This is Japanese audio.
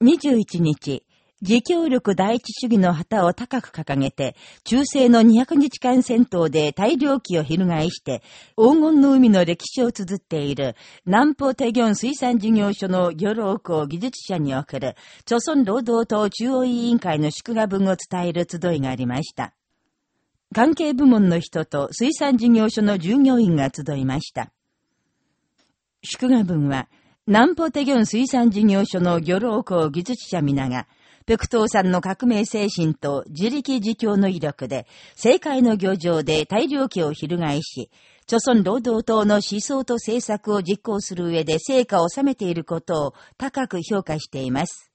21日、自協力第一主義の旗を高く掲げて、中世の200日間戦闘で大量機を翻して、黄金の海の歴史を綴っている、南方テギョン水産事業所の漁労工技術者に送る、朝鮮労働党中央委員会の祝賀文を伝える集いがありました。関係部門の人と水産事業所の従業員が集いました。祝賀文は、南方テギョン水産事業所の漁労工技術者皆が、ペクトーさんの革命精神と自力自強の威力で、政界の漁場で大量期を翻し、朝鮮労働党の思想と政策を実行する上で成果を収めていることを高く評価しています。